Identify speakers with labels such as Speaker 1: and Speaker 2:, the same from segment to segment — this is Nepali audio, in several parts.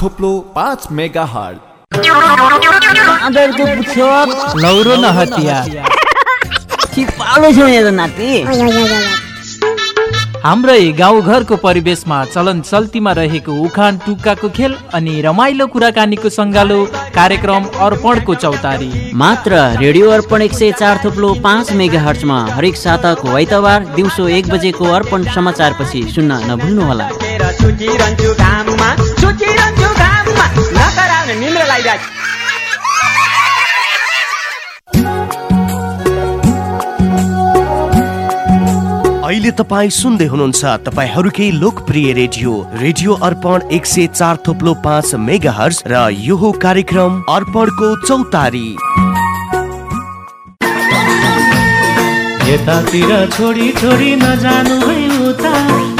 Speaker 1: थोप्लो पाँच मेगा
Speaker 2: आदरको पुच्छर
Speaker 3: लौरो न हतिया
Speaker 2: छिपालो छ मेरो नाति
Speaker 3: हाम्रै गाउँघरको परिवेशमा चलन चल्तीमा रहेको उखान टुक्काको खेल अनि रमाइलो कुराकानीको सङ्गालो कार्यक्रम अर्पणको चौतारी।
Speaker 2: मात्र रेडियो अर्पण एक सय चार थोप्लो पाँच मेगा हर्चमा हरेक साताको आइतबार दिउँसो एक बजेको अर्पण समाचारपछि सुन्न नभुल्नुहोला।
Speaker 4: घाममा घाममा नकराउने निन्द्रा
Speaker 5: अहिले तपाईँ सुन्दै हुनुहुन्छ तपाईँहरूकै लोकप्रिय रेडियो रेडियो अर्पण एक सय चार थोप्लो पाँच मेगा हर्स र यो कार्यक्रम अर्पणको चौतारी।
Speaker 6: यतातिर छोडी छोडी नजानु है।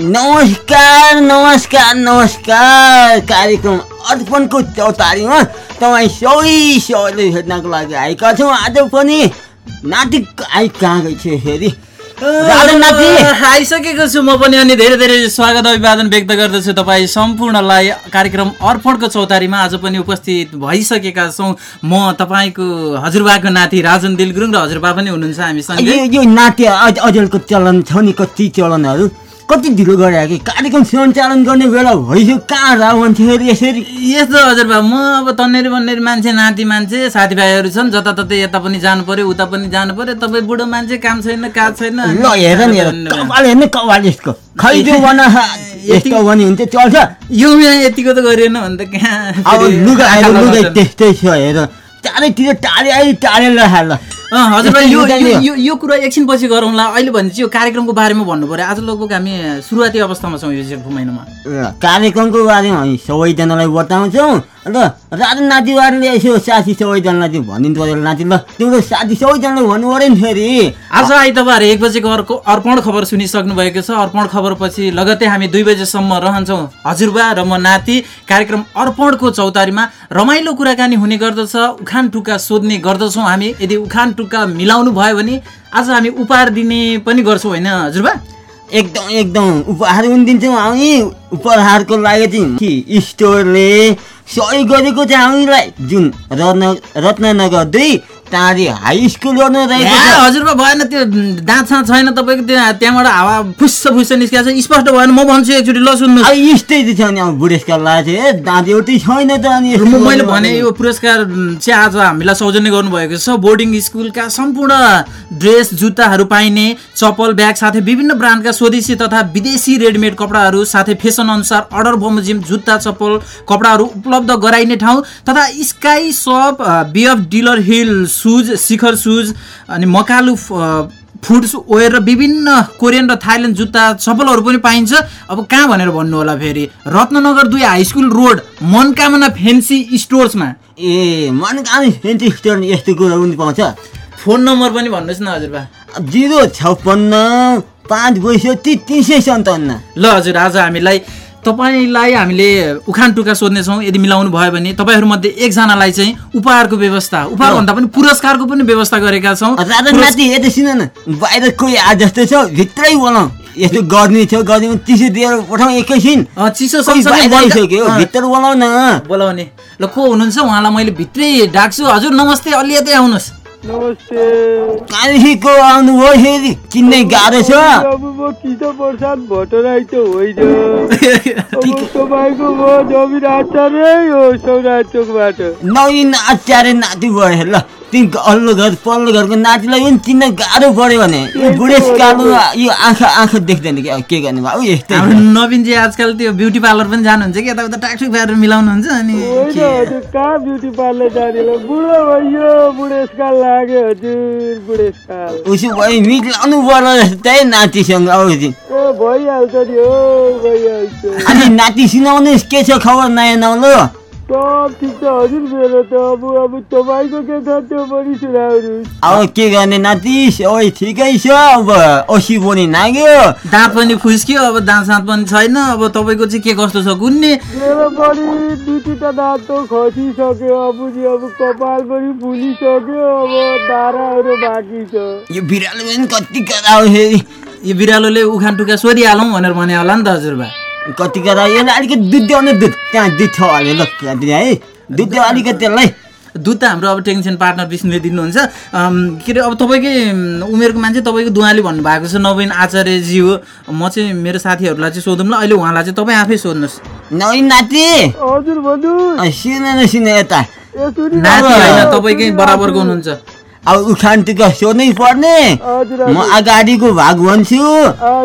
Speaker 2: नमस्कार नमस्कार नमस्कार कार्यक्रम अर्पणको चौतारीमा तपाईँ सबै सबैले भेट्नको लागि आएका छौँ। आज पनि नाति आइ कहाँ थियो फेरि नाति।
Speaker 3: आइसकेको छु। म पनि अनि धेरै धेरै स्वागत अभिवादन व्यक्त गर्दछु तपाईँ सम्पूर्णलाई कार्यक्रम अर्पणको चौतारीमा। आज पनि उपस्थित भइसकेका छौँ। म तपाईँको हजुरबाको नाति राजन दिल गुरुङ र हजुरबा पनि हुनुहुन्छ हामीसँग
Speaker 2: यो यो नाट्य अझ अझलको चलन छ नि कति चलनहरू? कति ढिलो गरे कि कार्यक्रम सञ्चालन गर्ने बेला भइसक्यो कहाँ मान्छेहरू यसरी?
Speaker 3: यस्तो हजुरबा म अब तन्नेरी बन्नेरी मान्छे नाति मान्छे साथीभाइहरू छन् जताततै यता पनि जानु पर्यो उता पनि जानु पर्यो तपाईँ बुढो मान्छे काम छैन काज छैन।
Speaker 2: ल हेर नि हेर। कपाल हेर्नु कपाल यसको। खैजो बना यस्तो भने हुन्छ चल्छ।
Speaker 3: यो यहाँ यतिको त गरिएन भने त कहाँ
Speaker 2: अब लुगा आएर लुगा
Speaker 3: लगाउँछन्।
Speaker 2: त्यस्तै छ हेर। चारैतिर टाढे आइ टाढे ल।
Speaker 3: हजुरबा यो यो- यो। कुरा एकछिनपछि गरौँला अहिले भने चाहिँ यो कार्यक्रमको बारेमा भन्नु पर्यो आज लगभग हामी सुरुवाती अवस्थामा छौँ यो जेठो महिनामा।
Speaker 2: कार्यक्रमको बारेमा हामी सबैजनालाई बताउँछौँ। ल राजा नातिबारले यसो साथी सबैजनालाई चाहिँ भनिदिनु पऱ्यो नाति ल। तिम्रो साथी सबैजनालाई भन्नु पऱ्यो नि फेरि।
Speaker 3: आज आइतबार एक बजेको अर्को अर्पण खबर सुनिसक्नु भएको छ। अर्पण खबरपछि लगत्तै हामी दुई बजेसम्म रहन्छौँ। हजुरबा र म नाति। कार्यक्रम अर्पणको चौतारीमा रमाइलो कुराकानी हुने गर्दछ। उखान टुक्का सोध्ने गर्दछौँ हामी। यदि उखान टुक्का मिलाउनु भयो भने आज हामी उपहार दिने पनि गर्छौँ होइन हजुरबा?
Speaker 2: एकदम एकदम। उपहार पनि दिन्छौँ हामी। उपहारको लागि चाहिँ स्टोरले सहयोग गरेको चाहिँ हामीलाई। जुन रत्न रत्ननगर दुई टाढी हाई स्कुल गर्नु रहेको
Speaker 3: ए,
Speaker 2: छ
Speaker 3: हजुरबा भएन त्यो दाँत छैन तपाईँको त्यो त्यहाँबाट हावा फुस्स फुस्स निस्किएको छ। स्पष्ट भएन म भन्छु एकचोटि ल सुन्नु
Speaker 2: यस्तै छ नि अब बुढेसकाललाई चाहिँ ए, दाँत एउटै छैन त अनि
Speaker 3: मैले भने। यो पुरस्कार चाहिँ आज हामीलाई सौजन्य गर्नुभएको छ। बोर्डिङ स्कुलका सम्पूर्ण ड्रेस जुत्ताहरू पाइने चप्पल ब्याग साथै विभिन्न ब्रान्डका स्वदेशी तथा विदेशी रेडिमेड कपडाहरू साथै फेसन अनुसार अर्डर बमोजिम जुत्ता चप्पल कपडाहरू उपलब्ध गराइने ठाउँ तथा sky shop BF dealer hill shoes Shikhar shoes अनि मकालु फुड्स वेयर र विभिन्न कोरियन र थाइल्यान्ड जुत्ता चप्पलहरू पनि पाइन्छ। अब कहाँ भनेर भन्नु होला फेरि? रत्ननगर दुई high school road Manakamana fancy स्टोर्समा।
Speaker 2: ए मनकामी फेन्सी स्टोर यस्तो कुरो पनि पाउँछ।
Speaker 3: फोन नम्बर पनि भन्नुहोस् न हजुरबा
Speaker 2: जिरो छप्पन्न पाँच बैसठी तिन सय सन्ताउन्न।
Speaker 3: ल हजुर आज हामीलाई तपाईँलाई हामीले उखान टुका सोध्नेछौँ यदि मिलाउनु भयो भने तपाईँहरूमध्ये एकजनालाई चाहिँ उपहारको व्यवस्था उपहार भन्दा पनि पुरस्कारको पनि व्यवस्था गरेका छौँ।
Speaker 2: बाहिर कोही जस्तो छ भित्रै बोलाउँ यस्तो गर्मी थियो गर्मीमा चिसो दिएर पठाउँ एकैछिन।
Speaker 3: चिसो अँ,
Speaker 2: भित्र बोलाउ न।
Speaker 3: बोलाउने। ल को हुनुहुन्छ? उहाँलाई मैले भित्रै डाक्छु। हजुर नमस्ते अलि यतै आउनुहोस्।
Speaker 2: कहाँदेखिको आउनुभयो फेरि। चिन्नै गाह्रो छ।
Speaker 7: अब म किशोर प्रसाद भट्टराई त होइन। तपाईँको म जमिन आचार्य हो सौराट चोकबाट
Speaker 2: नवीन आचार्य नाति भयो ल। तिमी अल्लो घर पल्लो घरको नातिलाई पनि चिन्न गाह्रो पऱ्यो भने यो बुढेसकालमा यो आँखा आँखा देख्दैन कि? अब के गर्ने भाउ यस्तै
Speaker 3: हाम्रो नवीनजी आजकल त्यो ब्युटी पार्लर पनि जानुहुन्छ कि? यताउता टाकटुक पारेर मिलाउनुहुन्छ अनि
Speaker 7: कहाँ ब्युटी पार्लर जाने बुढो भइयो बुढेसकाल लाग्यो हजुर बुढेसकाल
Speaker 2: उसो भयो मिलाउनु पर्यो जस्तै नातिसँग अब
Speaker 7: भइहाल्छ नि हो भइहाल्छ।
Speaker 2: अनि नाति सुनाउनुहोस् के छ खबर नयाँ नौलो
Speaker 7: सब ठिक छ हजुर मेरो त अब अब तपाईँको के छ त्यो पनि सुनाउनुहोस्।
Speaker 2: अब के गर्ने नाति सबै ठिकै छ। अब औसी पनि नाग्यो।
Speaker 3: दाँत पनि खुस्क्यो अब दाँत साँत पनि छैन। अब तपाईँको चाहिँ के कस्तो छ गुन्ने
Speaker 7: मेरो पनि दुई तिनवटा दाँत त खसिसक्यो अब नि अब कपाल पनि फुलिसक्यो अब दाराहरू बाँकी छ।
Speaker 2: यो बिरालो पनि कति फेरि
Speaker 3: यो बिरालोले उखान टुका सोधिहालौँ भनेर भने होला नि त हजुरबा।
Speaker 2: कति करायो यसलाई अलिकति दुध देऊ दुध। त्यहाँ दुध छ अरे ल त्यहाँ है। दुध अलिकति त्यसलाई
Speaker 3: दुध त हाम्रो अब टेन्सन पार्टनर विष्णुले दिनुहुन्छ। के अरे अब तपाईँकै उम्, उमेरको मान्छे तपाईँको दुवाली भन्नुभएको छ नवीन आचार्यजी हो। म चाहिँ मेरो साथीहरूलाई चाहिँ सोधौँ ल अहिले उहाँलाई चाहिँ तपाईँ आफै सोध्नुहोस्।
Speaker 2: नवीन नाति?
Speaker 7: हजुर
Speaker 2: सुन यता।
Speaker 3: नाति होइन तपाईँकै बराबरको हुनुहुन्छ।
Speaker 2: अब उखान टुका सोध्नै पर्ने। म अगाडिको भाग भन्छु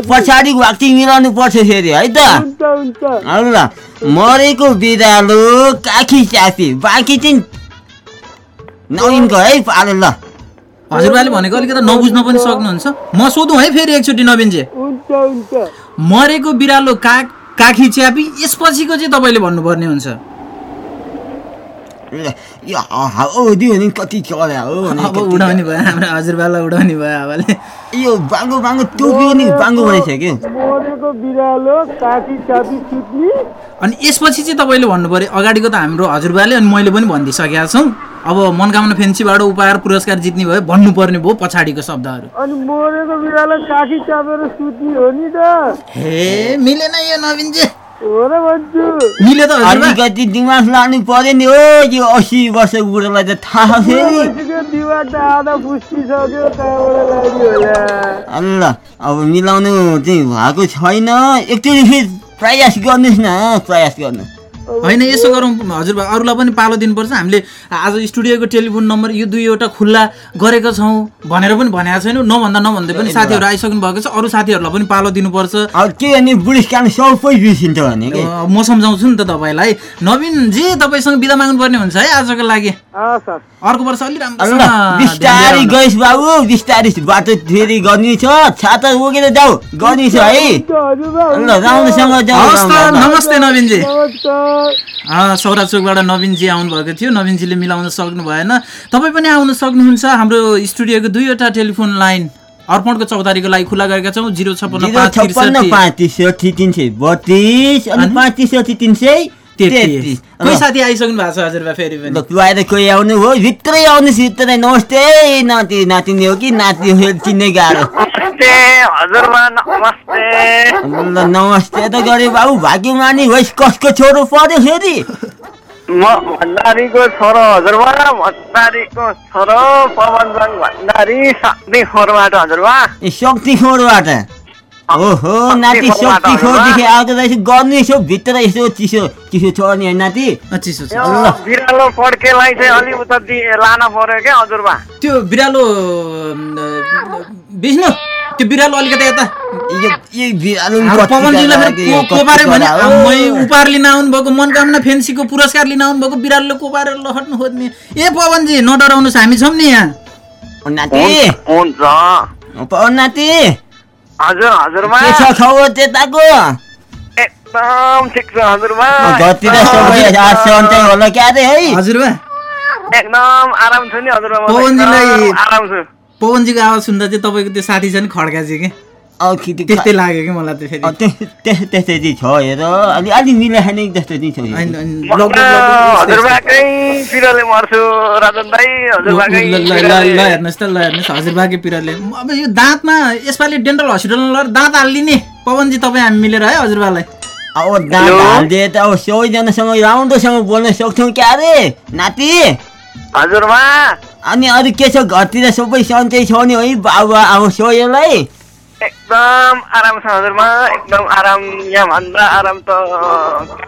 Speaker 2: पछाडिको भाग चाहिँ मिलाउनु पर्छ फेरि है त? ल। मरेको बिरालो काखी चापी बाँकी चाहिँ नवीनको है पालो ल।
Speaker 3: हजुरबाले भनेको अलिकति नबुझ्न पनि सक्नुहुन्छ। म सोधौँ है फेरि एकचोटि नवीनजी। मरेको बिरालो काग काखी च्यापी यसपछिको चाहिँ तपाईँले भन्नुपर्ने हुन्छ।
Speaker 2: यो हावा दियो भने कति चल्या
Speaker 3: अब उडाउने भयो हाम्रो हजुरबालाई उडाउने भयो हावाले
Speaker 2: यो बाङ्गो बाङ्गो टोपी नि बाङ्गो बनाइसक्यो
Speaker 7: मरेको बिरालो काकी चापी सुत्ने
Speaker 3: अनि यसपछि चाहिँ तपाईँले भन्नु पऱ्यो अगाडिको त हाम्रो हजुरबाले अनि मैले पनि भनिदिइसकेका छौँ। अब मनकामना फेन्सीबाट उपहार पुरस्कार जित्ने भयो भन्नुपर्ने भयो पछाडिको शब्दहरू।
Speaker 7: अनि मरेको बिरालो काकी चापेर सुत्ने हो नि त।
Speaker 3: हे मिलेन यो नवीनजी। मिल्यो त
Speaker 2: अलिकति दिमाग लानु पर्यो नि हो यो असी वर्षको बुढोलाई त थाहा नि
Speaker 7: होला
Speaker 2: ल अब मिलाउनु चाहिँ भएको छैन एकचोटि फेरि प्रयास गर्नुहोस् न प्रयास गर्नु
Speaker 3: होइन यसो गरौँ। हजुरबा अरूलाई पनि पालो दिनुपर्छ। हामीले आज स्टुडियोको टेलिफोन नम्बर यो दुईवटा खुल्ला गरेका छौँ भनेर पनि भनेको छैनौँ। नभन्दा नभन्दै पनि साथीहरू आइसक्नु भएको छ। अरू साथीहरूलाई पनि पालो दिनुपर्छ।
Speaker 2: अब के भने बुढेसकाल सबै बिर्सिन्छ भने कि?
Speaker 3: अ, म सम्झाउँछु नि त तपाईँलाई। नवीनजी तपाईँसँग बिदा माग्नुपर्ने हुन्छ है आजको लागि। अर्को वर्ष अलि राम्रो
Speaker 2: बिस्तारै गइस बाबु। बिस्तारै बाटो फेरि गर्नु छ। छाता बोकेर जाऊ। गर्नु छ है। राम्रोसँग जाऊ।
Speaker 3: नमस्ते नवीनजी। सौरा चोकबाट नवीनजी आउनुभएको थियो। नवीनजीले मिलाउन सक्नु भएन। तपाईँ पनि आउन सक्नुहुन्छ। हाम्रो स्टुडियोको दुईवटा टेलिफोन लाइन अर्पणको चौतारीको लागि खुला गरेका छौँ। जिरो छप्पन्न
Speaker 2: जिरो
Speaker 3: पाँच
Speaker 2: तिन सय बत्तिस अनि? पाँच त्रिसठी तिन सय
Speaker 3: तेत्तिस। कोही साथी आइसक्नु भएको छ हजुरबा फेरि पनि?
Speaker 2: ल बाहिर कोही आउनु हो? भित्रै आउनुहोस् भित्रै नमस्ते नाति नातिनी हो कि? नाति चिन्नै गाह्रो।
Speaker 8: नमस्ते हजुरमा नमस्ते।
Speaker 2: ल नमस्ते त गरे बाबु भाग्यमानी होस् कसको छोरो पर्यो फेरि?
Speaker 8: म भण्डारीको छोरो हजुरबा भण्डारीको छोरो पवनजङ भण्डारी शक्ति खोरबाट हजुरबा
Speaker 2: शक्ति खोरबाट ओहो नाति शक्ति खोरदेखि आउँदो रहेछ गर्नु यसो भित्र यसो चिसो चिसो चढ्ने होइन नाति?
Speaker 3: चिसो छ।
Speaker 8: बिरालो पड्केलाई चाहिँ अलि उता लान पर्यो क्या हजुरबा।
Speaker 3: त्यो बिरालो विष्णु त्यो बिरालो अलिकति यता। पवनजीलाई फेरि कोपारे भने। मै उपहार लिन आउनुभएको मनकामना फेन्सीको पुरस्कार लिन आउनुभएको बिरालोले कोपारेर लहट्नु खोज्ने ए पवनजी नडराउनुहोस् हामी छौँ नि यहाँ।
Speaker 2: ओ नाति।
Speaker 8: हुन्छ
Speaker 2: पवन नाति
Speaker 8: हजुर हजुरबा
Speaker 2: के छ खबर त्यताको
Speaker 8: एकदम ठिक छ हजुरबा
Speaker 2: घरतिर सबै आज सन्चै होला क्या रे है?
Speaker 3: हजुरबा
Speaker 8: एकदम आराम छु नि हजुरबा म त
Speaker 3: पवनजीलाई-
Speaker 8: एकदम आराम छु।
Speaker 3: पवनजीको आवाज सुन्दा चाहिँ तपाईँको त्यो साथी छ नि खड्का चाहिँ कि? त्यस्तै लाग्यो कि मलाई त फेरि?
Speaker 2: अब त्यस- त्यस- त्यस्तै चाहिँ छ हेर अलि अलि मिलाखाने जस्तो चाहिँ छ
Speaker 3: ल। हेर्नुहोस् त ल हेर्नुहोस् हजुरबाकै पिरले। अब यो दाँतमा यसपालि डेन्टल हस्पिटलमा लगेर दाँत हालिदिने। पवनजी तपाईँ हामी मिलेर है हजुरबालाई।
Speaker 2: अब दाँत
Speaker 8: हेलो?
Speaker 2: हालिदिए त अब सबैजनासँग राम्रोसँग बोल्न सक्छौँ क्या रे? नाति?
Speaker 8: हजुरमा?
Speaker 2: अनि अरू के छ? घरतिर सबै सन्चै छ नि है बाबा अब सोयलाई
Speaker 8: एकदम आराम छ हजुरमा एकदम आराम यहाँ भन्दा आराम त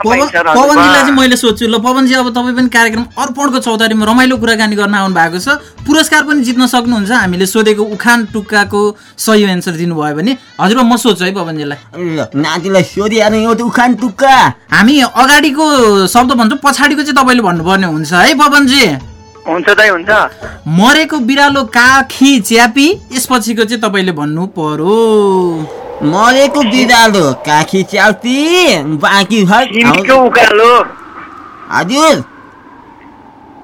Speaker 3: पवनजीलाई? चाहिँ मैले सोध्छु ल पवनजी अब तपाईँ पनि कार्यक्रम अर्पणको चौतारीमा रमाइलो कुराकानी गर्न आउनु भएको छ। पुरस्कार पनि जित्न सक्नुहुन्छ हामीले सोधेको उखान टुक्काको सही एन्सर दिनुभयो भने। हजुर म सोध्छु है पवनजीलाई।
Speaker 2: नातिलाई सोधिहाल्नु एउटा उखान टुक्का।
Speaker 3: हामी अगाडिको शब्द भन्छौँ पछाडिको चाहिँ तपाईँले भन्नुपर्ने हुन्छ है पवनजी।
Speaker 8: हुन्छ दाइ हुन्छ।
Speaker 3: मरेको बिरालो काखी च्यापी? यसपछिको चाहिँ तपाईँले भन्नु पर्यो।
Speaker 2: मरेको बिरालो काखी च्याउती बाँकी
Speaker 8: उकालो।
Speaker 2: हजुर।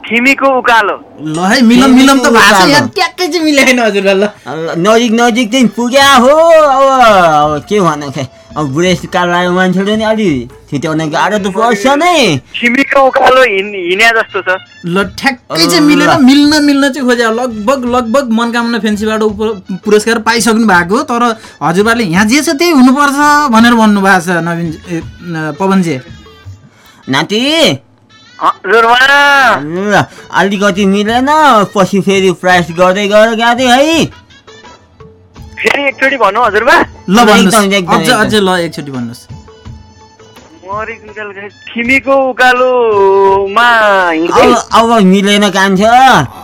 Speaker 8: उकालो।
Speaker 3: ल है मिलम मिलम त भएको छ यहाँ ट्याक्कै चाहिँ मिलेन हजुरलाई ल
Speaker 2: नजिक नजिक चाहिँ पुग्या हो अब अब के भन्नु खै अब बुढेसकाल लाग्यो मान्छेले नि अलि छिट्याउन गाह्रो त पर्छ नै।
Speaker 8: खिमीको उकालो हिँड हिँड्या जस्तो छ।
Speaker 3: ल ठ्याक्कै चाहिँ मिलेन। मिल्न मिल्न चाहिँ खोजे। लगभग लगभग मनकामना फेन्सीबाट उप- पुरस्कार पाइसक्नु भएको तर हजुरबाले यहाँ जे छ त्यही हुनुपर्छ भनेर भन्नुभएको छ नवीन पवनजी।
Speaker 2: नाति। अलिकति मिलेन पछि फेरि प्राइस गर्दै गर गाँदै है।
Speaker 8: फेरि एकचोटि भन्नु हजुरमा।
Speaker 3: ल भन्नुहोस्। अझ। अझ ल एकचोटि भन्नुहोस्।
Speaker 8: खिमीको उकालोमा
Speaker 2: अब मिलेन कान्छ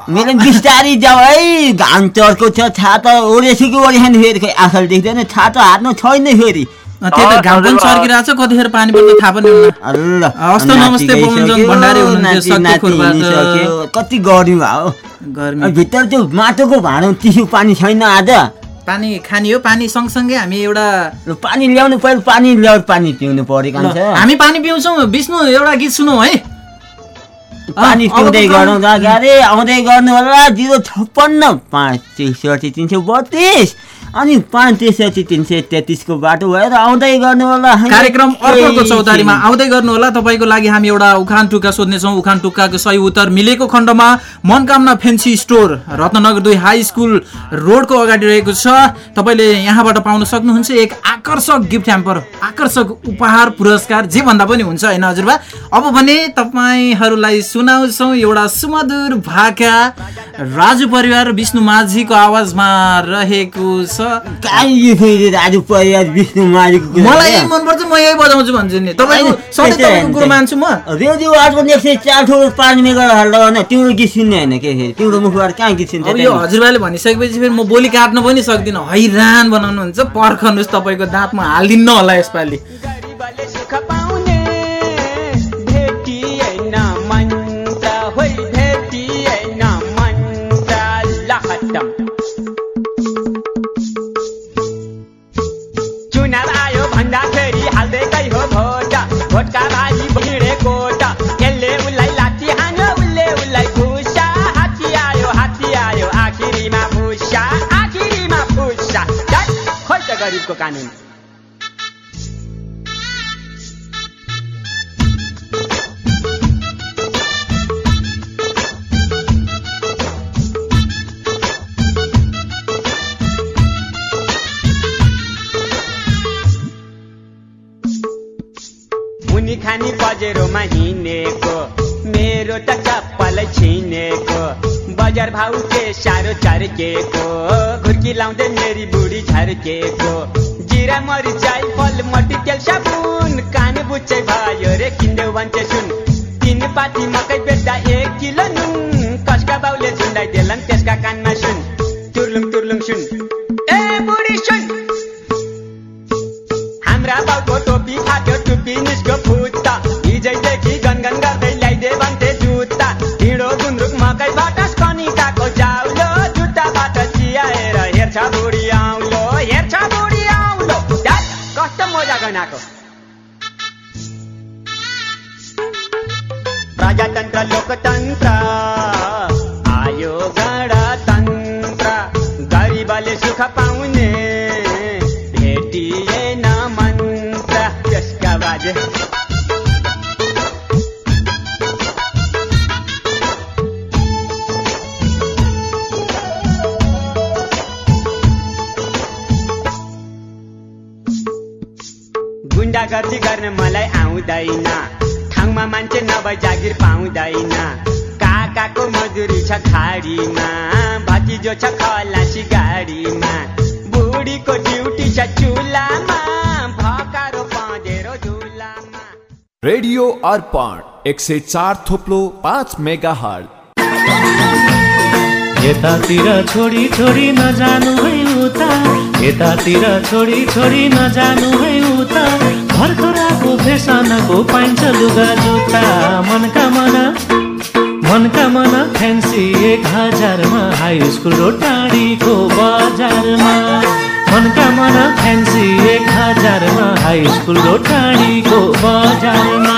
Speaker 2: मिलेन बिस्तारी जाऊ है। घाम चर्को छ छाता ओरेसी कि ओरेछन् फेरि खै आँखाले देख्दैन छाता हातमा छैन फेरि।
Speaker 3: त्यही त घाम पनि चर्किरहेको छ कतिखेर पानी पर्छ थाहा पनि हुन्न।
Speaker 2: ल
Speaker 3: हवस् त, नमस्ते, पवनजन भण्डारी।
Speaker 2: हिँडिसक्यो। कति गर्मी भयो।
Speaker 3: गर्मी।
Speaker 2: भित्र त्यो माटोको भाँडो चिसो पानी छैन आज।
Speaker 3: पानी खाने हो पानी सँगसँगै हामी एउटा
Speaker 2: पानी ल्याउनु पऱ्यो पानी ल्याउ पानी पिउनु पऱ्यो
Speaker 3: हामी पानी पिउँछौँ विष्णु एउटा गीत सुनौ है।
Speaker 2: पानी पिउँदै गरौँ अगाडि आउँदै गर्नु होला जिरो छप्पन्न पाँच त्रिसठी तिन सय बत्तिस। अनि पाँच त्रिसठी तिन सय तेत्तिसको बाटो भएर आउँदै गर्नु होला।
Speaker 3: कार्यक्रम अर्पणको चौतारीमा आउँदै गर्नु होला। तपाईँको लागि हामी एउटा उखान टुक्का सोध्नेछौँ। उखान टुक्काको सही उत्तर मिलेको खण्डमा मनकामना फेन्सी स्टोर रत्नगर दुई हाई स्कुल रोडको अगाडि रहेको छ। तपाईँले यहाँबाट पाउन सक्नुहुन्छ एक आकर्षक गिफ्ट ह्याम्पर आकर्षक उपहार पुरस्कार जे भन्दा पनि हुन्छ। होइन हजुरबा? अब भने तपाईँहरूलाई सुनाउँछौँ एउटा सुमधुर भाका। राजु परिवार विष्णु माझीको आवाजमा रहेको छ।
Speaker 2: फेरि राजु परिवार विष्णु मालिकको
Speaker 3: मलाई? यही मनपर्छ म यही बजाउँछु भन्छु नि। तपाईँको सधैँ तपाईँको कुरो मान्छु म।
Speaker 2: रेडियो अर्पण एक सय चार ठुलो पाँच मेगा होइन तिम्रो गीत सुन्ने होइन के फेरि? तिम्रो मुखबाट कहाँ गीत सुन्छ
Speaker 3: यो? हजुरबाले भनिसकेपछि फेरि म बोली काट्न पनि सक्दिनँ। हैरान बनाउनुहुन्छ पर्खनुहोस् तपाईँको दाँतमा हालिदिन्न होला यसपालि।
Speaker 4: भन्दाखेरि हाल्दैकै हो भोट भोटका भाइ भिडेको यसले उसलाई लाठी हान्यो उसले उसलाई भुसा हात्ती आयो हात्ती आयो आखिरीमा भुसा आखिरीमा धत्, खोइ त गरिबको कानुन। बजार भाउ के साह्रो चर्केको घुर्की लाउँदै मेरी बुढी झर्केको। जिरा मरिचाई फल मटितेल साबुन कान बुच्चै भयो रे किन्देऊ भन्छ सुन। तिन पाती मकै बेच्दा एक किलो नुन। कसका बाउले देलन त्यसका कानमा सुन। तुर्लुङ तुर्लुङ सुन। Tabernacle. ప్రజాతంత్ర లోకతంత్ర ఆయోగడ తంత్ర గరిబలి సుఖపా आउँदैन ठाउँमा मान्छे नभए जागिर पाउँदैन। काकाको मजुरी छ खाडीमा भतिजो छ खलासी गाडीमा। बुढीको ड्युटी छ चुलामा भकारो पँधेरो झुलामा
Speaker 1: रेडियो अर्पण एक सय चार थोप्लो पाँच मेगा हर्ट
Speaker 6: यतातिर छोडी छोडी नजानु है उता। यतातिर छोडी छोडी नजानु है भर्खराको फेसनको पाइन्छ लुगा जुत्ता। मनका मना मनका मना फ्यान्सी एक हजारमा हाई स्कुल र टाढीको बजारमा। मनका मना फ्यान्सी एक हजारमा हाई स्कुल र टाढीको बजारमा।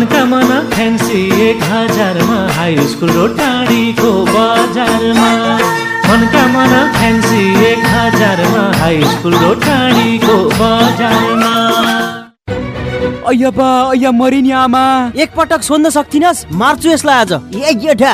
Speaker 6: मनकामना फ्यान्सी एक हजारमा हाई स्कुल र टाढीको बजारमा। मनकामना फ्यान्सी एक हजारमा हाई स्कुल र टाढीको बजारमा।
Speaker 7: अय्या अय्या मरिनी आमा।
Speaker 2: एकपटक सोध्न सक्थिनस्? मार्छु यसलाई आज। ए गेठा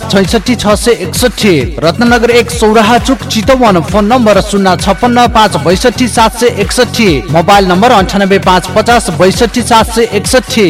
Speaker 9: छैसठी छ सय एकसठी रत्नगर एक सौराहा चुक चितवन फोन नम्बर शून्य छप्पन्न पाँच बैसठी सात सय एकसठी मोबाइल नम्बर अन्ठानब्बे पाँच पचास बैसठी सात सय एकसठी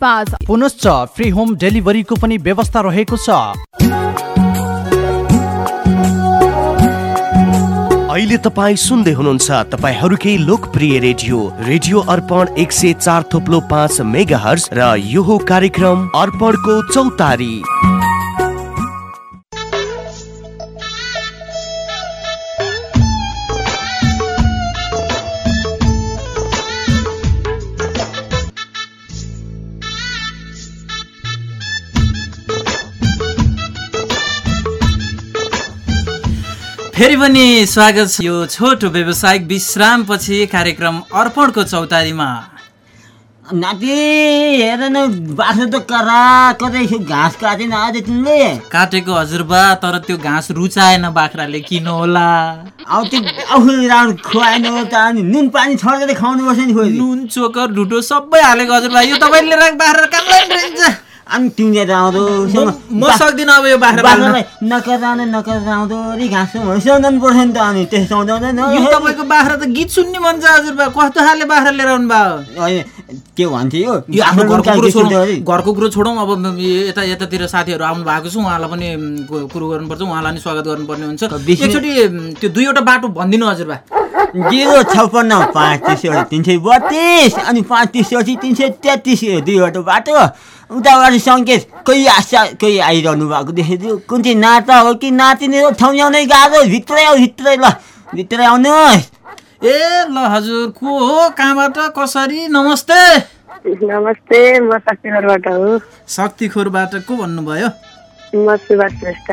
Speaker 10: पाँच।
Speaker 9: पुनश्च फ्री होम डेलिभरीको पनि व्यवस्था रहेको छ।
Speaker 5: अहिले तपाईँ सुन्दै हुनुहुन्छ तपाईँहरूकै लोकप्रिय रेडियो रेडियो अर्पण एक सय चार थोप्लो पाँच मेगा हर्स र यो कार्यक्रम अर्पणको चौतारी।
Speaker 3: फेरि पनि स्वागत छ यो छोटो व्यावसायिक विश्राम पछि कार्यक्रम अर्पणको चौतारीमा।
Speaker 2: नाति हेर न बाख्रा त करा कतै घाँस काटेन आज तिमीले?
Speaker 3: काटेको हजुरबा तर त्यो घाँस रुचाएन बाख्राले किन होला?
Speaker 2: अब त्यो राम्रो खुवाएन त अनि नुन पानी छड्केर खुवाउनु पर्छ नि
Speaker 3: नुन चोकर ढुटो सबै हालेको हजुरबा यो तपाईँले राख बाख्रा रहन्छ
Speaker 2: अनि तिमीले त आउँदो
Speaker 3: म सक्दिनँ अब यो।
Speaker 2: बाख्रालाई नकराउने नकराउँदो रि घाँस सुनाउनु पर्छ नि त अनि त्यस्तो हुँदैन
Speaker 3: तपाईँको बाख्रा त गीत सुन्ने मन छ हजुरबा कस्तो खाले बाख्रा लिएर आउनु भयो
Speaker 2: के भन्थ्यो यो
Speaker 3: यो आफ्नो घरको कुरो छोडौँ। घरको कुरो छोडौँ अब यता यतातिर साथीहरू आउनु भएको छ उहाँलाई पनि कुरो गर्नुपर्छ उहाँलाई पनि स्वागत गर्नुपर्ने हुन्छ। एकचोटि त्यो दुईवटा बाटो भनिदिनु हजुरबा
Speaker 2: जिरो छप्पन्न पाँच तिसवटा तिन सय बत्तिस अनि पाँच तिसवटा तिन सय तेत्तिस दुईवटा बाटो। उताबाट सङ्केत कोही आशा कोही आइरहनु भएको देखेको कुन चाहिँ नाता हो कि नातिनी हो ठम्याउनै गाह्रो भित्रै आऊ भित्रै ल भित्रै आउनुहोस्।
Speaker 3: ए ल हजुर को हो? कहाँबाट? कसरी? नमस्ते।
Speaker 11: नमस्ते म शक्तिनगरबाट हो।
Speaker 3: शक्तिखोरबाट को भन्नुभयो?
Speaker 11: म सुभाष श्रेष्ठ।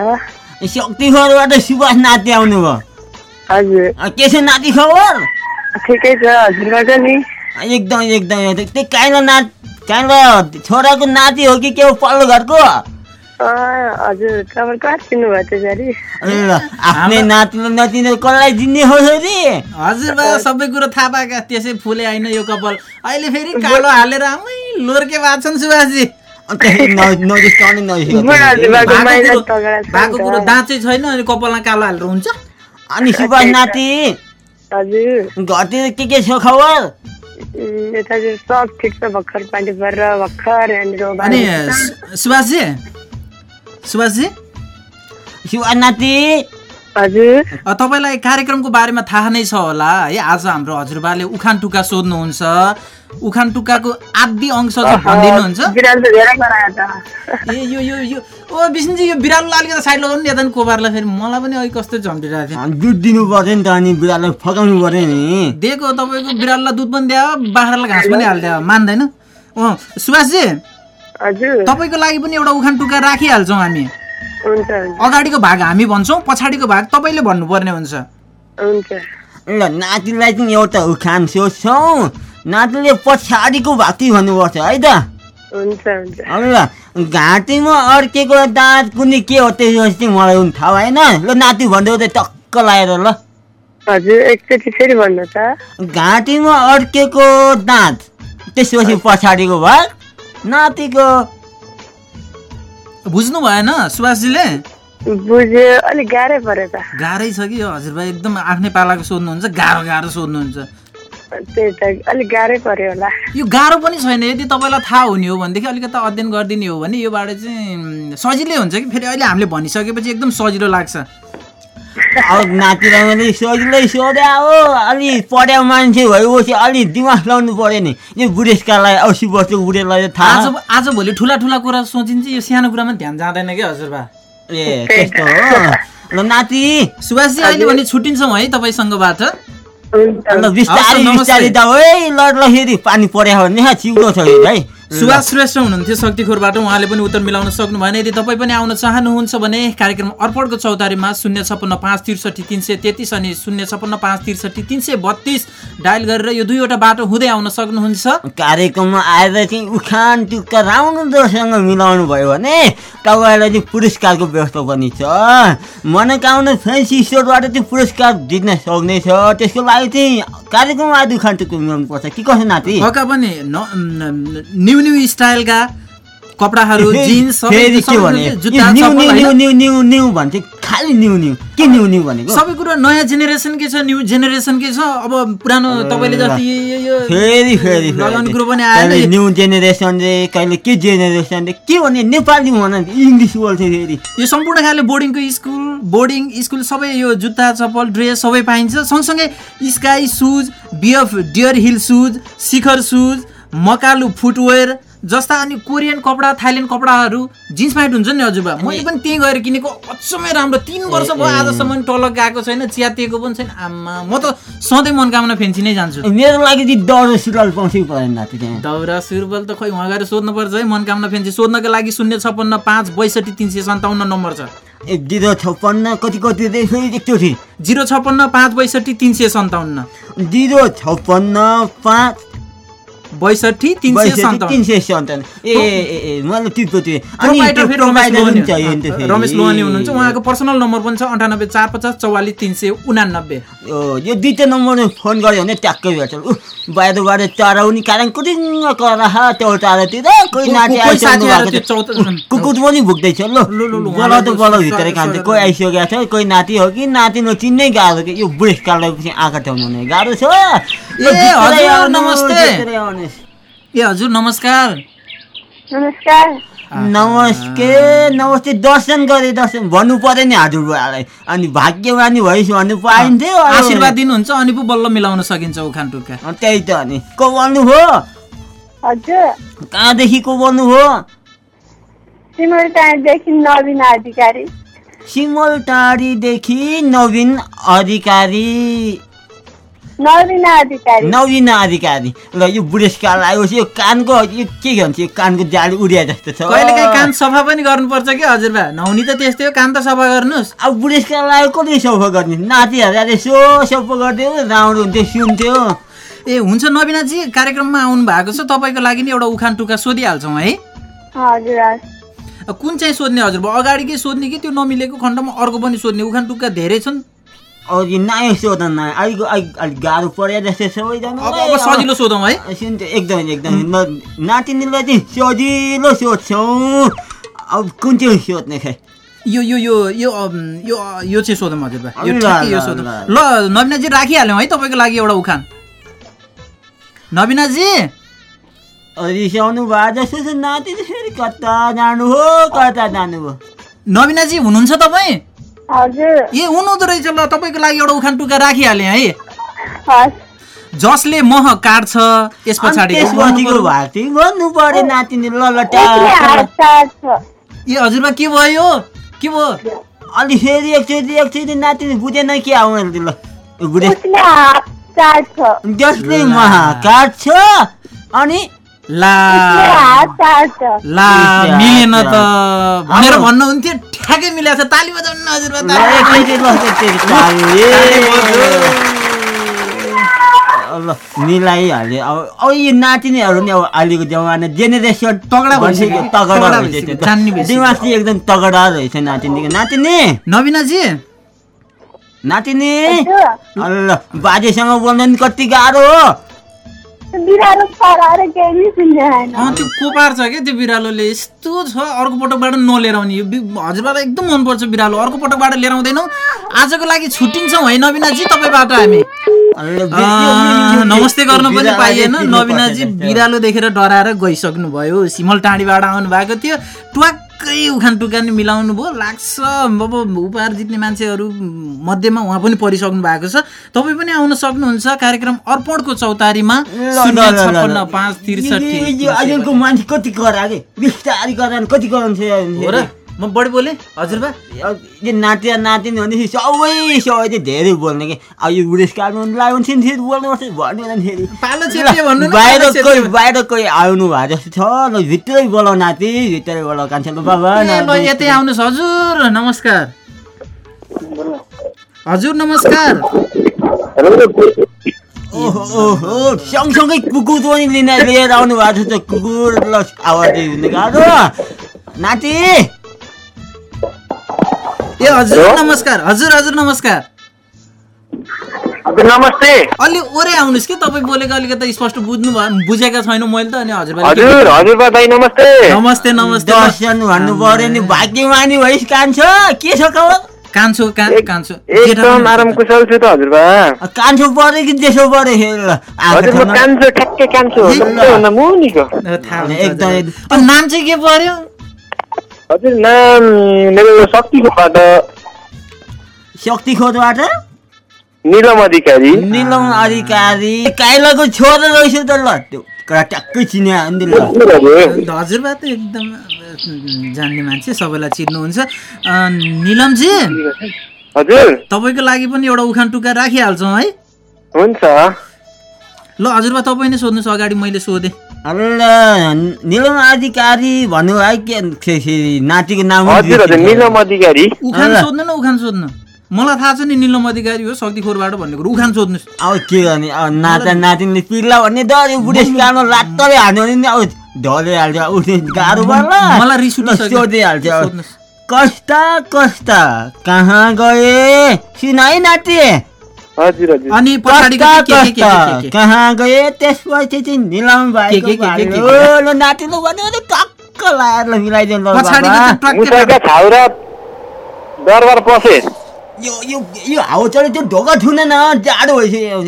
Speaker 2: शक्तिखोरबाट सुभाष नाति आउनुभयो।
Speaker 11: हजुर।
Speaker 2: के छ नाति खबर?
Speaker 11: ठिकै छ हजुरबाट नि।
Speaker 2: एकदम एकदम एकदम। त्यो काइलो नात काइलो छोराको नाति हो कि के हो? पल्लो घरको? आफ्नै नातिले नतिले कसलाई दिने हो छोरी
Speaker 3: हजुर बा सबै कुरो थाहा पाएका त्यसै फुले होइन यो कपाल। अहिले फेरि कालो हालेर आमै लोर्के भएको छन् सुभाषजी। भएको कुरो- दाँचै छैन अनि कपालमा कालो हालेर हुन्छ।
Speaker 2: अनि सुभाष नाति? घरतिर के के छ खबर?
Speaker 3: सुभाषजी सुभाषजी?
Speaker 2: सुभाष नाति
Speaker 11: हजुर।
Speaker 3: तपाईँलाई कार्यक्रमको बारेमा थाहा नै छ होला। है आज हाम्रो हजुरबाले उखान टुक्का सोध्नुहुन्छ। उखान टुक्काको आदि अंश चाहिँ भनिदिनुहुन्छ। ए यो यो यो ओ विष्णुजी यो बिरालोलाई अलिकति साइड लगाउनु नि यता नि कोबारलाई फेरि। मलाई पनि अलिक कस्तो झम्टिरहेको थियो।
Speaker 2: दुध दिनु पर्यो नि त अनि बिरालो फकाउनु पर्यो नि।
Speaker 3: दिएको तपाईँको बिरालोलाई दुध पनि दियो बाख्रालाई घाँस पनि हालिदियो। मान्दैन। अँ सुभाषजी तपाईँको लागि पनि एउटा उखान टुक्का राखिहाल्छौँ हामी। अगाडिको भाग हामी भन्छौँ पछाडिको भाग तपाईँले भन्नुपर्ने हुन्छ।
Speaker 2: ल नातिलाई चाहिँ एउटा उखान सोध्छौँ। नातिले पछाडिको भाती भन्नुपर्छ है त?
Speaker 11: हुन्छ हुन्छ।
Speaker 2: ल घाँटीमा अड्केको दाँत कुनै के हो त्यो चाहिँ मलाई पनि थाहा भएन। ल नाति भन्दै त टक्क लगाएर ल।
Speaker 11: हजुर एकचोटि फेरि भन्नु त।
Speaker 2: घाँटीमा अड्केको दाँत त्यसपछि पछाडिको भाग। नातिको।
Speaker 3: बुझ्नु भएन सुभाषजीले?
Speaker 11: बुझ्यो अलिक गाह्रै पऱ्यो त।
Speaker 3: गाह्रै छ कि? हजुरबाई एकदम आफ्नै पालाको सोध्नुहुन्छ गाह्रो गाह्रो सोध्नुहुन्छ।
Speaker 11: त्यही त अलिक गाह्रै पऱ्यो होला।
Speaker 3: यो गाह्रो पनि छैन यदि तपाईँलाई थाहा हुने हो भनेदेखि अलिकति अध्ययन गरिदिने हो भने योबाट चाहिँ सजिलै हुन्छ कि? फेरि अहिले हामीले भनिसकेपछि एकदम सजिलो लाग्छ।
Speaker 2: अब नातिलाई सजिलै सोधे हो अलि पढ्या मान्छे भएपछि अलि दिमाग लाउनु पर्यो नि। यो बुढेसकालाई औसी वर्षको बुढेलाई त थाहा
Speaker 3: आज आजभोलि ठुला ठुला कुरा सोचिन्छ यो सानो कुरामा ध्यान जाँदैन कि हजुरबा।
Speaker 2: ए त्यस्तो हो। ल नाति
Speaker 3: सुभाषजी अहिले भने छुट्टिन्छौँ है तपाईँसँगबाट।
Speaker 2: ल बिस्तारै बिस्तारै त है ल फेरि पानी पर्यो भने चिउलो छ है
Speaker 3: सुभाष श्रेष्ठ हुनुहुन्थ्यो शक्तिखोरबाट। उहाँले पनि उत्तर मिलाउन सक्नु भएन। यदि तपाईँ पनि आउन चाहनुहुन्छ भने कार्यक्रम अर्पणको चौतारीमा शून्य छप्पन्न पाँच त्रिसठी तिन सय तेत्तिस अनि शून्य छप्पन्न पाँच त्रिसठी तिन सय बत्तिस डायल गरेर यो दुईवटा बाटो हुँदै आउन सक्नुहुन्छ।
Speaker 2: कार्यक्रममा आएर चाहिँ उखान टुक्का राम्रोसँग मिलाउनु भयो भने तपाईँलाई चाहिँ पुरस्कारको व्यवस्था पनि छ। मनोकामना फ्यान्सी स्टोरबाट चाहिँ पुरस्कार जित्न सक्नेछ त्यसको लागि चाहिँ कार्यक्रममा आएर उखान टुक्का मिलाउनु पर्छ कि कसो नाति?
Speaker 3: पनि न्यू न्यू स्टाइलका कपडाहरू जिन्स सबै
Speaker 2: फेरि के
Speaker 3: सबै
Speaker 2: भने?
Speaker 3: जुत्ता
Speaker 2: न्यु
Speaker 3: चप्पल
Speaker 2: न्यु न्यु
Speaker 3: होइन?
Speaker 2: न्यु न्यु न्यु भन्छ खालि न्यु न्यु के न्यु न्यु भनेको?
Speaker 3: सबै कुरो नयाँ जेनेरेसन के छ न्यू जेनेरेसन के छ? अब पुरानो तपाईँले जति यो- यो
Speaker 2: फेरि फेरि
Speaker 3: लगाउने कुरो पनि आएन
Speaker 2: न्यू जेनेरेसनले कहिले के जेनेरेसनले के भने नेपाली भन इङ्ग्लिस बोल्छ फेरि।
Speaker 3: यो सम्पूर्ण खाले बोर्डिङको स्कुल बोर्डिङ स्कुल सबै यो जुत्ता चप्पल ड्रेस सबै पाइन्छ। सँगसँगै sky shoes BF deer hill shoes Shikhar shoes Makalu footwear जस्ता अनि कोरियन कपडा थाइल्यान्ड कपडाहरू जिन्स प्यान्ट हुन्छ नि हजुरबा? मैले पनि त्यहीँ गएर किनेको अचम्मै राम्रो। तिन वर्ष भयो आजसम्म टलक गएको छैन च्यातिएको पनि छैन। आमा म त सधैँ मनकामना फेन्सी नै जान्छु।
Speaker 2: मेरो लागि चाहिँ दौरो सुरुवाल पाउँछ परेन
Speaker 3: दौरा सुरुबल त खै उहाँ गएर सोध्नुपर्छ है मनकामना फेन्सी सोध्नको लागि शून्य छप्पन्न पाँच बैसठी तिन सय सन्ताउन्न नम्बर छ।
Speaker 2: जिरो छप्पन्न कति कति एकचोटि
Speaker 3: जिरो छप्पन्न पाँच बैसठी तिन सय सन्ताउन्न।
Speaker 2: जिरो छप्पन्न पाँच
Speaker 3: बैसठी तिन सय सन्ताउन्न
Speaker 2: ए ए ए मैले टिप्पो त्यो
Speaker 3: प्रोभाइडर फेरि रमेश लोहानी हुनुहुन्छ। उहाँको पर्सनल नम्बर पनि छ अन्ठानब्बे चार पचास चौवालिस तिन सय उनानब्बे।
Speaker 2: यो दुईवटा नम्बरमा फोन गऱ्यो भने ट्याक्कै भेट्छ। ऊ बाहिरबाट चराउनी कारण कुटिङ करा त्यो टाढातिर कोही नाति कुकुर पनि भुक्दैछ। ल बोलाउ त बोलाउ भित्र खान्छ कोही आइसकेको छ कोही नाति हो कि? नाति नचिन्नै गाह्रो कि? यो बुढेसकाललाई पछि आँखा ठाउनु हुने गाह्रो छ।
Speaker 3: नमस्ते। ए हजुर नमस्कार।
Speaker 11: नमस्कार।
Speaker 2: नमस्ते नमस्ते दर्शन गरे दर्शन। भन्नु पर्यो नि हजुरबालाई अनि भाग्यवानी भइस भन्नु पाइन्थ्यो
Speaker 3: आशीर्वाद दिनुहुन्छ अनि पो बल्ल मिलाउन सकिन्छ उखान टुक्का
Speaker 2: अँ, त्यही त अनि। को बोल्नु हो?
Speaker 11: हजुर।
Speaker 2: कहाँदेखि को बोल्नु हो?
Speaker 11: सिमलटारदेखि नवीन अधिकारी।
Speaker 2: सिमलटारीदेखि नवीन अधिकारी। ल यो बुढेसकाल आएपछि यो कानको यो के भन्छ यो कानको जाली उडिया जस्तो छ।
Speaker 3: कहिले काहीँ कान सफा पनि गर्नुपर्छ कि हजुरबा नहुनी त त्यस्तै हो कान त सफा गर्नुहोस्।
Speaker 2: अब बुढेसकाल आयो कसले सफा गर्ने? नातिहरूले यसो सफा गरिदियो राम्रो हुन्थ्यो सुन्थ्यो।
Speaker 3: ए हुन्छ नवीनाजी कार्यक्रममा आउनु भएको छ तपाईँको लागि नि एउटा उखान टुक्का सोधिहाल्छौँ है।
Speaker 11: हजुर हजुर।
Speaker 3: कुन चाहिँ सोध्ने हजुरबा अगाडिकै सोध्ने कि त्यो नमिलेको खण्डमा अर्को पनि सोध्ने? उखान टुक्का धेरै छन्।
Speaker 2: अघि नयाँ सोध नयाँ अलिक अलिक अलिक गाह्रो परे जस्तो सबैजना
Speaker 3: अब अब सजिलो सोधौँ है।
Speaker 2: सुन्छ एकदमै एकदमै। नातिनीलाई चाहिँ सजिलो सोध्छौँ। अब कुन चाहिँ सोध्ने खै?
Speaker 3: यो यो यो यो यो यो चाहिँ सोधौँ
Speaker 2: ल,
Speaker 3: ठ्याक्कै यो सोधौँ।
Speaker 2: ल।
Speaker 3: नबिनाजी राखिहाल्यौँ है तपाईँको लागि एउटा उखान। नबिनाजी
Speaker 2: रिसाउनु भयो जस्तो छ नातिनी फेरि कता जानु हो कता जानु हो
Speaker 3: नबिनाजी हुनुहुन्छ तपाईँ?
Speaker 11: हजुर
Speaker 3: ए हुनुहुँदो रहेछ ल तपाईँको लागि एउटा उखान टुक्का राखिहालेँ है। जसले मह काट्छ त्यस पछाडि
Speaker 2: पर्यो नातिनी ललटा
Speaker 3: ए हजुरबा के भयो? के भयो?
Speaker 2: अलि फेरि एकचोटि एकचोटि नातिनी बुझेन के आउनु ल। जसले महा काट्छ अनि
Speaker 3: ला। ला मिलेन त भनेर भन्नुहुन्थ्यो ठ्याक्कै मिलेको छ ताली बजाउनु।
Speaker 2: ल मिलाइहाल्यो अब अब यो नातिनीहरू नि अब अहिलेको जमाना जेनेरेसन
Speaker 3: तगडा
Speaker 2: भइसक्यो तगडा भइसक्यो। दिमाग चाहिँ एकदम तगडा रहेछ नातिनीको नातिनी
Speaker 3: नबिनाजी
Speaker 2: नातिनी ल बाजेसँग बोल्नु नि कति गाह्रो हो।
Speaker 3: त्यो कोपार छ क्या त्यो बिरालोले। यस्तो छ अर्को पटकबाट नलिएर आउने। यो हजुरलाई एकदम मनपर्छ बिरालो। अर्को पटकबाट लिएर आउँदैनौँ। आजको लागि छुट्टिन्छौँ है नबिनाजी तपाईँबाट हामी। नमस्ते गर्नु पनि पाइएन। नबिनाजी बिरालो देखेर डराएर गइसक्नु भयो सिमल टाँडीबाट आउनु भएको थियो। ट्वाक्कै उखान टुक्का नि मिलाउनु भयो। लाग्छ। अब उपहार जित्ने मान्छेहरू मध्येमा उहाँ पनि परिसक्नु भएको छ। तपाईँ पनि आउन सक्नुहुन्छ कार्यक्रम अर्पणको चौतारीमा। पाँच त्रिसठी।
Speaker 2: कति करा के बिस्तारी गराउनु कति
Speaker 3: म बढी बोलेँ? हजुरबा
Speaker 2: यो नाति नातिनी भनेपछि सबै सबै चाहिँ धेरै बोल्ने कि। अब यो बुढेसकाल लाग्यो भने फेरि बोल्नुपर्छ भन्नु भने बाहिर कोही बाहिर कोही आउनु भएको जस्तो छ ल भित्रै बोलाउ नाति भित्रै बोलाउ कान्छे। बाबा
Speaker 3: यतै आउनुहोस्। हजुर नमस्कार। हजुर नमस्कार।
Speaker 2: ओहो सँगसँगै कुकुर पनि लिन लिएर आउनु भएको छ कुकुर ल आवाज गाह्रो नाति!
Speaker 3: ए हजुर नमस्कार हजुर हजुर नमस्कार
Speaker 12: नमस्ते
Speaker 3: अलि ओरे आउनुहोस् कि तपाईँ बोलेको अलिकति स्पष्ट बुझ्नु भयो बुझेका छैनौँ मैले त अनि हजुर
Speaker 12: हजुर हजुर दाइ नमस्ते
Speaker 3: नमस्ते नमस्ते
Speaker 2: दर्शन भन्नु पर्यो नि भाग्यमानी भइस कान्छ के छ खबर
Speaker 3: कान्छो कान्छो
Speaker 12: एकदम आराम कुशल छु त हजुरबा
Speaker 2: कान्छो पऱ्यो कि फेरि ल
Speaker 12: हजुर म कान्छु ठ्याक्कै कान्छु सबैभन्दा मुनिको
Speaker 2: एकदम
Speaker 3: अनि नाम चाहिँ के पर्यो
Speaker 12: हजुर नाम मेरो शक्तिकोबाट
Speaker 2: शक्ति खोजबाट
Speaker 12: निलम अधिकारी।
Speaker 2: निलम अधिकारी। काइलाको छोरा रहेछ त ल त्यो ट्याक्कै चिन्या अनि ल।
Speaker 3: हजुरबा त एकदम जान्ने मान्छे सबैलाई चिन्नुहुन्छ। निलमजी?
Speaker 12: हजुर।
Speaker 3: तपाईँको लागि पनि एउटा उखान टुक्का राखिहाल्छौँ है।
Speaker 12: हुन्छ।
Speaker 3: ल हजुरबा तपाईँ नै सोध्नुहोस् अगाडि मैले सोधेँ।
Speaker 2: निलम अधिकारी भन्नुभयो के नातिको नाम
Speaker 12: निलम अधिकारी।
Speaker 3: उखान सोध्नु न उखान सोध्नु। मलाई थाहा छ नि निलम अधिकारी हो शक्तिखोरबाट भन्ने कुरो। उखान सोध्नुहोस्।
Speaker 2: अब के गर्ने? अब नाता नातिनीले पिल्ला भन्ने डर बुढेसकालमा लात्तले हान्यो भने नि अब ढले हाल्छ उठ्ने गाह्रो पर्ला।
Speaker 3: मलाई रिस उठिसक्यो।
Speaker 2: सोधिहाल्छ कस्ता कस्ता कहाँ गए? सुन है नाति।
Speaker 3: अनि
Speaker 2: कहाँ गए त्यसपछि चाहिँ निलाम
Speaker 3: के- के- के- के- के-
Speaker 2: भाइको
Speaker 3: के-
Speaker 2: ल नातिले भन्यो भने टक्क लाएर मिलाइदिनु ल
Speaker 3: पछाडिको
Speaker 2: बाबा।
Speaker 3: चाहिँ ट्वाक्कै
Speaker 12: मुसाका छाउरा दरबार पसे।
Speaker 2: यो यो यो हावा चढे त्यो ढोका छुन न जाडो भइसक्यो।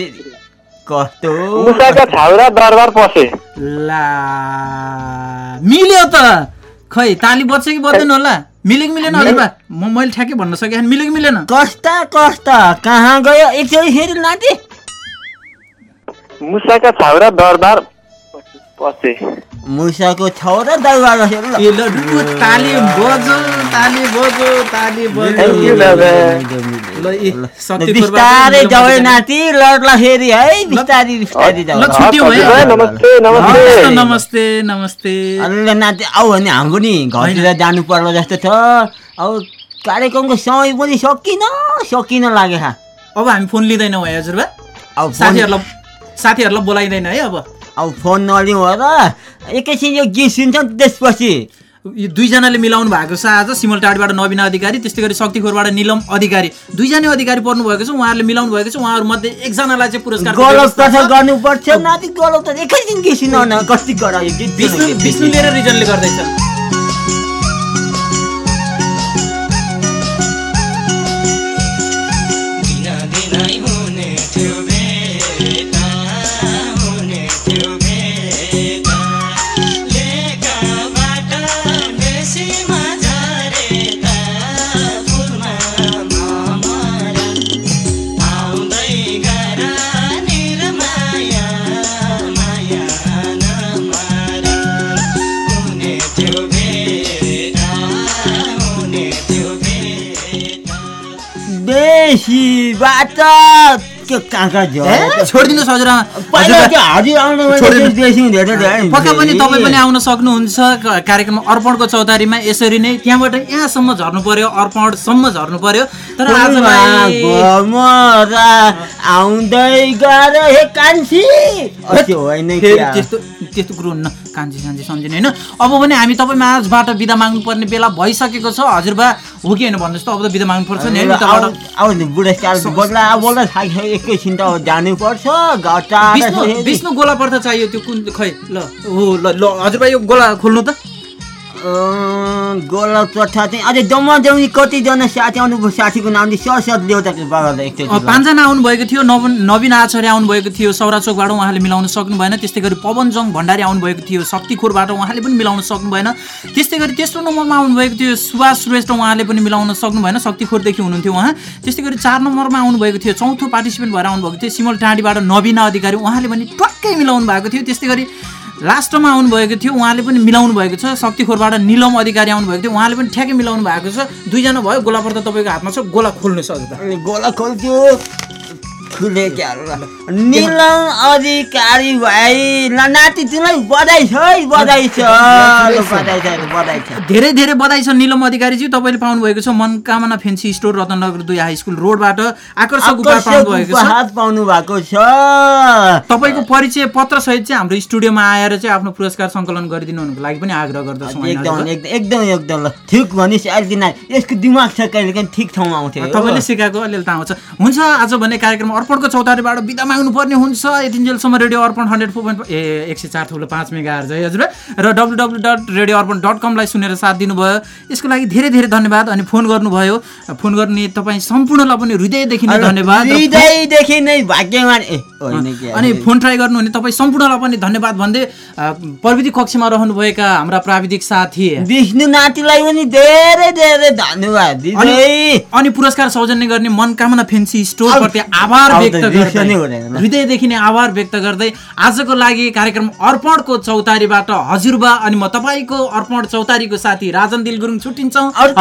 Speaker 2: कस्तो
Speaker 12: मुसाका छाउरा दरबार पसे।
Speaker 3: ला मिल्यो त। खै ताली बज्छ कि बज्दैन होला? मिल्यो कि मिलेन हजुरबा म मैले ठ्याक्कै भन्न सकेँ मिल्यो कि मिलेन।
Speaker 2: कस्ता कस्ता कहाँ गयो? एकचोटि फेरि नाति।
Speaker 12: मुसाका छाउरा दरबार पसे
Speaker 2: मुसाको छौरा दरबार
Speaker 3: ताली बजो ताली बजो ताली बजो।
Speaker 2: बिस्तारै जाऊ। नाति लड्ला फेरि है बिस्तारी बिस्तारी जाऊ।
Speaker 12: नमस्ते
Speaker 3: नमस्ते। नमस्ते
Speaker 2: अलि नाति आऊ भने हाम्रो नि घरतिर जानु पर्ला जस्तो छ। अब कार्यक्रमको समय पनि सकिन सकिन लाग्यो खा
Speaker 3: अब हामी फोन लिँदैनौँ है हजुरबा।
Speaker 2: अब
Speaker 3: साथीहरूलाई साथीहरूलाई बोलाइँदैन है अब।
Speaker 2: अब फोन नलिउँ र। एकैछिन यो गीत सुन्छौँ त्यसपछि।
Speaker 3: यो दुईजनाले मिलाउनु भएको छ आज। सिमलटाडीबाट नवीन अधिकारी त्यस्तै गरी शक्तिखोरबाट निलम अधिकारी। दुईजना अधिकारी पर्नु भएको छ उहाँहरूले मिलाउनु भएको छ उहाँहरू मध्ये एकजनालाई चाहिँ पुरस्कार
Speaker 2: गर्नुपर्छ
Speaker 3: विष्णु लिएर रिजनले गर्दैछ।
Speaker 2: के कहाँ
Speaker 3: छोडिदिनुहोस् हजुर-
Speaker 2: त्यो।
Speaker 3: पक्का पनि तपाईँ पनि आउन सक्नुहुन्छ कार्यक्रम अर्पणको चौतारीमा। यसरी नै त्यहाँबाट यहाँसम्म झर्नु पर्यो अर्पणसम्म झर्नु पर्यो। तर
Speaker 2: आउँदै गर हे कान्छी।
Speaker 3: त्यस्तो त्यस्तो कुरो हुन्न। कान्छी सान्छी सम्झिने होइन। अब पनि हामी तपाईँ माझबाट बिदा माग्नुपर्ने बेला भइसकेको छ। हजुरबा हो कि होइन भन्नुहोस् त। अब त बिदा माग्नुपर्छ नि
Speaker 2: एकैछिन त जानुपर्छ।
Speaker 3: विष्णु विष्णु गोला पर्दा चाहियो त्यो कुन खै ल हो ल ल हजुरबा यो गोला खोल्नु त।
Speaker 2: गोला चट्टा चाहिँ अझै जम्मा जम्मी कतिजना साथी आउनु साथीको नाम चाहिँ बाबालाई एकचोटि
Speaker 3: पाँचजना आउनुभएको थियो नवन नवीन आचार्य आउनुभएको थियो सौरा चोकबाट उहाँले मिलाउन सक्नु भएन त्यस्तै गरी पवन जङ भण्डारी आउनुभएको थियो शक्तिखोरबाट उहाँले पनि मिलाउन सक्नु भएन त्यस्तै गरी तेस्रो नम्बरमा आउनुभएको थियो सुभाष श्रेष्ठ उहाँले पनि मिलाउन सक्नु भएन शक्तिखोरदेखि हुनुहुन्थ्यो उहाँ। त्यस्तै गरी चार नम्बरमा आउनुभएको थियो चौथो पार्टिसिपेन्ट भएर आउनुभएको थियो सिमल टाँडीबाट नवीना अधिकारी उहाँले पनि टक्कै मिलाउनु भएको थियो त्यस्तै गरी लास्टमा आउनुभएको थियो उहाँले पनि मिलाउनु भएको छ। शक्तिखोरबाट निलम अधिकारी आउनुभएको थियो उहाँले पनि ठ्याक्कै मिलाउनु भएको छ। दुईजना भयो गोला पर्दा तपाईँको हातमा छ गोला खोल्नुहोस्
Speaker 2: अनि गोला खोल्थ्यो। खुले क्या निलम अधिकारी भाइ नाति तिमीलाई बधाई छ है बधाई छ। बधाई छ बधाई छ।
Speaker 3: धेरै धेरै बधाई छ निलम अधिकारीज्यू। तपाईँले पाउनुभएको छ मनकामना फेन्सी स्टोर रतनगर दुई हाई स्कुल रोडबाट। आकर्षक उपहार पाउनुभएको छ।
Speaker 2: पाउनु भएको छ।
Speaker 3: तपाईँको परिचय पत्र सहित चाहिँ हाम्रो स्टुडियोमा आएर चाहिँ आफ्नो पुरस्कार सङ्कलन गरिदिनु हुनुको लागि पनि आग्रह गर्दछौँ
Speaker 2: एकदम? एकदम एकदम ठिक दिन यसको दिमाग छ कहिले काहीँ ठिक ठाउँमा आउँथ्यो।
Speaker 3: तपाईँले सिकाएको अलिअलि त आउँछ। हुन्छ आज भने कार्यक्रम अर्पणको चौतारीबाट बिदा माग्नु पर्ने हुन्छ। यतिन्जेलसम्म radio Arpan hundred four point ए एक सय चार थुप्रो पाँच मेगा है हजुर र W W dot radio Arpan dot कमलाई सुनेर साथ दिनुभयो। यसको लागि धेरै धेरै धन्यवाद अनि फोन गर्नुभयो। फोन गर्ने तपाईँ सम्पूर्णलाई पनि हृदयदेखि नै धन्यवाद।
Speaker 2: हृदयदेखि नै
Speaker 3: अनि फोन ट्राई गर्नुहुने तपाईँ सम्पूर्णलाई पनि धन्यवाद भन्दै प्रविधि कक्षमा रहनुभएका हाम्रा प्राविधिक साथी
Speaker 2: विष्णु नातिलाई पनि धेरै धेरै धन्यवाद।
Speaker 3: अनि पुरस्कार सौजन्य गर्ने मनकामना फेन्सी स्टोर प्रति आभार
Speaker 2: त
Speaker 3: व्यक्त गर्दै। हृदयदेखि नै आभार व्यक्त गर्दै आजको लागि कार्यक्रम अर्पणको चौतारीबाट हजुरबा अनि म तपाईँको अर्पण चौतारीको साथी राजन दिल गुरुङ छुट्टिन्छौँ।
Speaker 2: अर्को